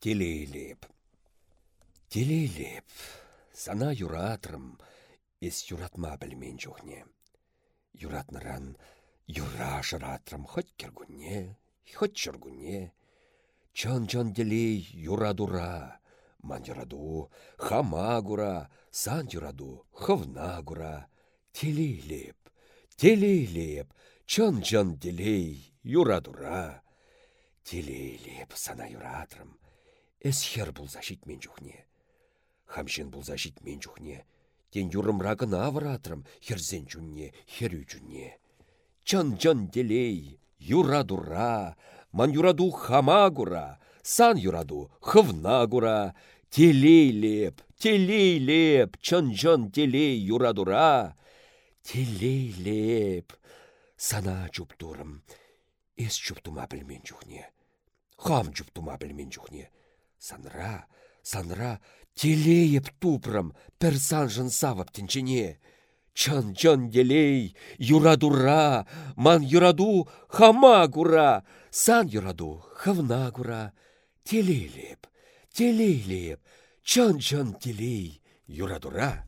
Телейлеп. Телейлеп. Сана юратрым, ес юратма білмен жоқне. Юратныран юра жыратрым хоть кергуне, хоть чыргуне. Чон-чон делей юрадура. Ман юраду хама гура, сан юраду хывна гура. Телейлеп, телейлеп, чон-чон делей юрадура. Телейлеп сана юратрым. Эс хер булза мен жүхне. Хамшен булза мен жүхне. Тен юрымрагын авыратрым, херзен жүнне, херю жүнне. Чын-чын делей, юрадура, ман юраду хамагура, сан юраду хывнагура, телейлеп, телейлеп, чын-чын телей юрадура, телейлеп, сана чуптурым, эс чуптума білмен жүхне, хам чуптума білмен жүхне. Санра, санра, телееп тупрым, пір санжын савып тінчіне. Чын делей, юрадура, ман юраду хама гура, сан юраду хывна гура. Телейлеп, телейлеп, чын телей, юрадура.